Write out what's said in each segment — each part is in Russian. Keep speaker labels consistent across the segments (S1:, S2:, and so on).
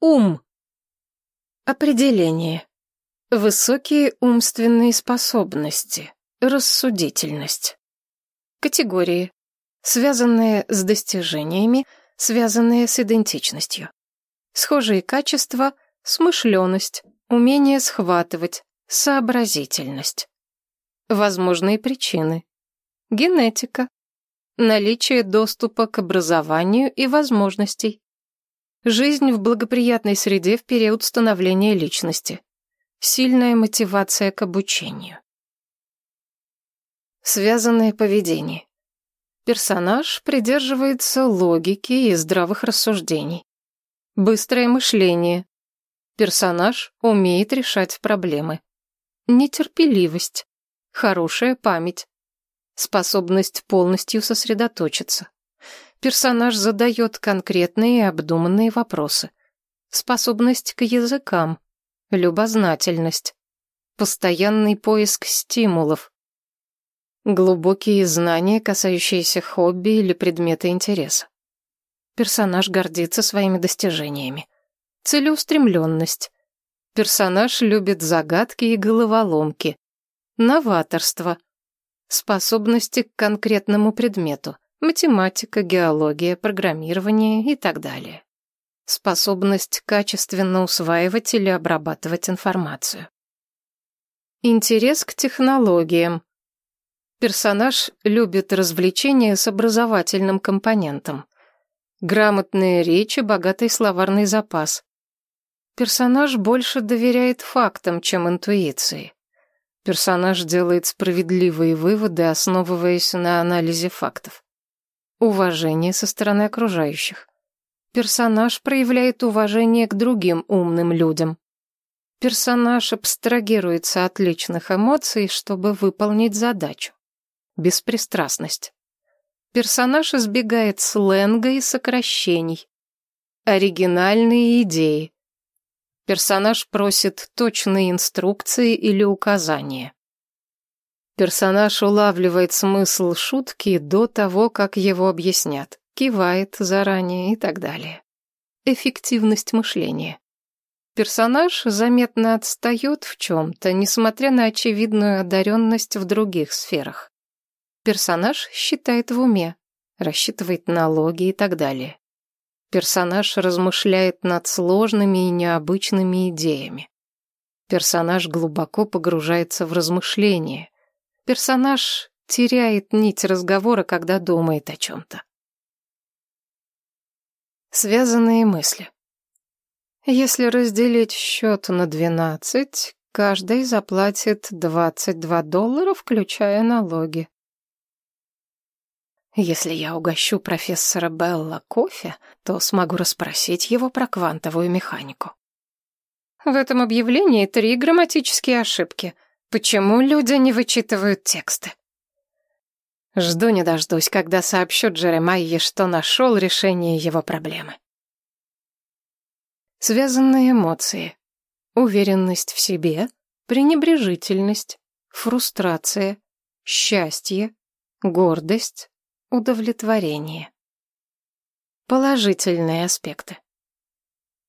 S1: Ум. Определение. Высокие умственные способности. Рассудительность. Категории. Связанные с достижениями, связанные с идентичностью. Схожие качества – смышленность, умение схватывать, сообразительность. Возможные причины. Генетика. Наличие доступа к образованию и возможностей. Жизнь в благоприятной среде в период становления личности. Сильная мотивация к обучению. Связанное поведение. Персонаж придерживается логики и здравых рассуждений. Быстрое мышление. Персонаж умеет решать проблемы. Нетерпеливость. Хорошая память. Способность полностью сосредоточиться. Персонаж задает конкретные и обдуманные вопросы. Способность к языкам. Любознательность. Постоянный поиск стимулов. Глубокие знания, касающиеся хобби или предмета интереса. Персонаж гордится своими достижениями. Целеустремленность. Персонаж любит загадки и головоломки. Новаторство. Способности к конкретному предмету математика, геология, программирование и так далее. Способность качественно усваивать или обрабатывать информацию. Интерес к технологиям. Персонаж любит развлечения с образовательным компонентом. Грамотная речь и богатый словарный запас. Персонаж больше доверяет фактам, чем интуиции. Персонаж делает справедливые выводы, основываясь на анализе фактов. Уважение со стороны окружающих. Персонаж проявляет уважение к другим умным людям. Персонаж абстрагируется от личных эмоций, чтобы выполнить задачу. Беспристрастность. Персонаж избегает сленга и сокращений. Оригинальные идеи. Персонаж просит точные инструкции или указания. Персонаж улавливает смысл шутки до того, как его объяснят, кивает заранее и так далее. Эффективность мышления. Персонаж заметно отстает в чем-то, несмотря на очевидную одаренность в других сферах. Персонаж считает в уме, рассчитывает налоги и так далее. Персонаж размышляет над сложными и необычными идеями. Персонаж глубоко погружается в размышления, Персонаж теряет нить разговора, когда думает о чем-то. Связанные мысли. Если разделить счет на 12, каждый заплатит 22 доллара, включая налоги. Если я угощу профессора Белла кофе, то смогу расспросить его про квантовую механику. В этом объявлении три грамматические ошибки — Почему люди не вычитывают тексты? Жду не дождусь, когда сообщу Джеремайе, что нашел решение его проблемы. Связанные эмоции. Уверенность в себе, пренебрежительность, фрустрация, счастье, гордость, удовлетворение. Положительные аспекты.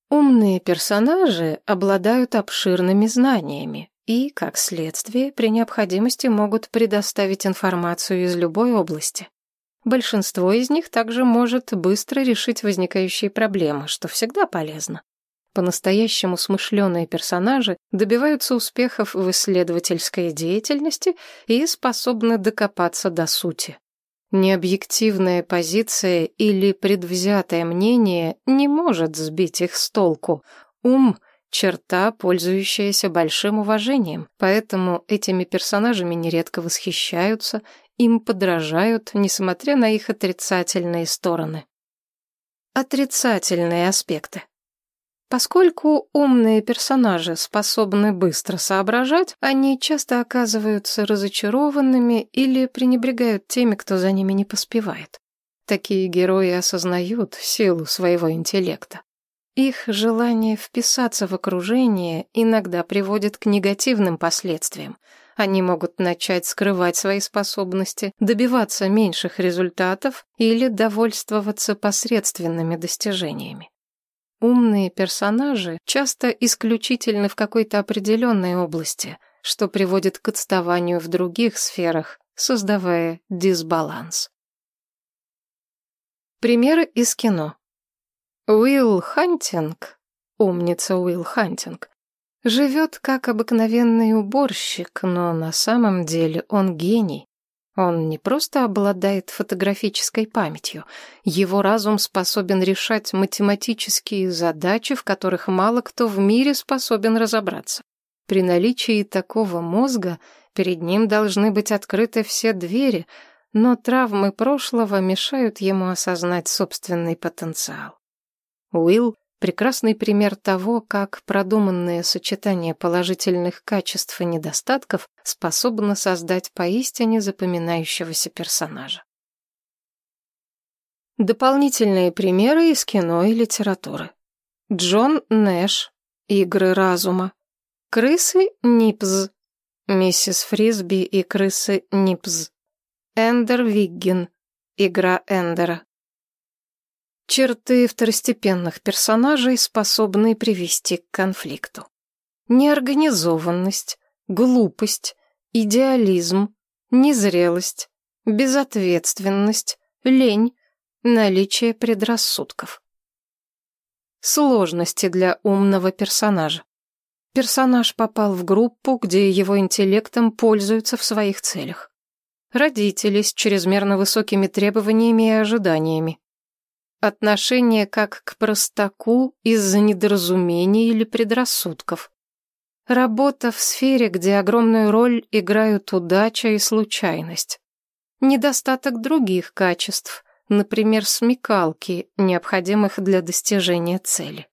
S1: Умные персонажи обладают обширными знаниями, и, как следствие, при необходимости могут предоставить информацию из любой области. Большинство из них также может быстро решить возникающие проблемы, что всегда полезно. По-настоящему смышленые персонажи добиваются успехов в исследовательской деятельности и способны докопаться до сути. Необъективная позиция или предвзятое мнение не может сбить их с толку. Ум — черта, пользующаяся большим уважением, поэтому этими персонажами нередко восхищаются, им подражают, несмотря на их отрицательные стороны. Отрицательные аспекты. Поскольку умные персонажи способны быстро соображать, они часто оказываются разочарованными или пренебрегают теми, кто за ними не поспевает. Такие герои осознают силу своего интеллекта. Их желание вписаться в окружение иногда приводит к негативным последствиям. Они могут начать скрывать свои способности, добиваться меньших результатов или довольствоваться посредственными достижениями. Умные персонажи часто исключительны в какой-то определенной области, что приводит к отставанию в других сферах, создавая дисбаланс. Примеры из кино. Уилл Хантинг, умница Уилл Хантинг, живет как обыкновенный уборщик, но на самом деле он гений. Он не просто обладает фотографической памятью, его разум способен решать математические задачи, в которых мало кто в мире способен разобраться. При наличии такого мозга перед ним должны быть открыты все двери, но травмы прошлого мешают ему осознать собственный потенциал. Уилл Прекрасный пример того, как продуманное сочетание положительных качеств и недостатков способно создать поистине запоминающегося персонажа. Дополнительные примеры из кино и литературы. Джон Нэш, Игры разума. Крысы Нипз. Миссис Фрисби и крысы Нипз. Эндер Виггин. Игра Эндера. Черты второстепенных персонажей способны привести к конфликту. Неорганизованность, глупость, идеализм, незрелость, безответственность, лень, наличие предрассудков. Сложности для умного персонажа. Персонаж попал в группу, где его интеллектом пользуются в своих целях. Родители с чрезмерно высокими требованиями и ожиданиями. Отношение как к простаку из-за недоразумений или предрассудков. Работа в сфере, где огромную роль играют удача и случайность. Недостаток других качеств, например, смекалки, необходимых для достижения цели.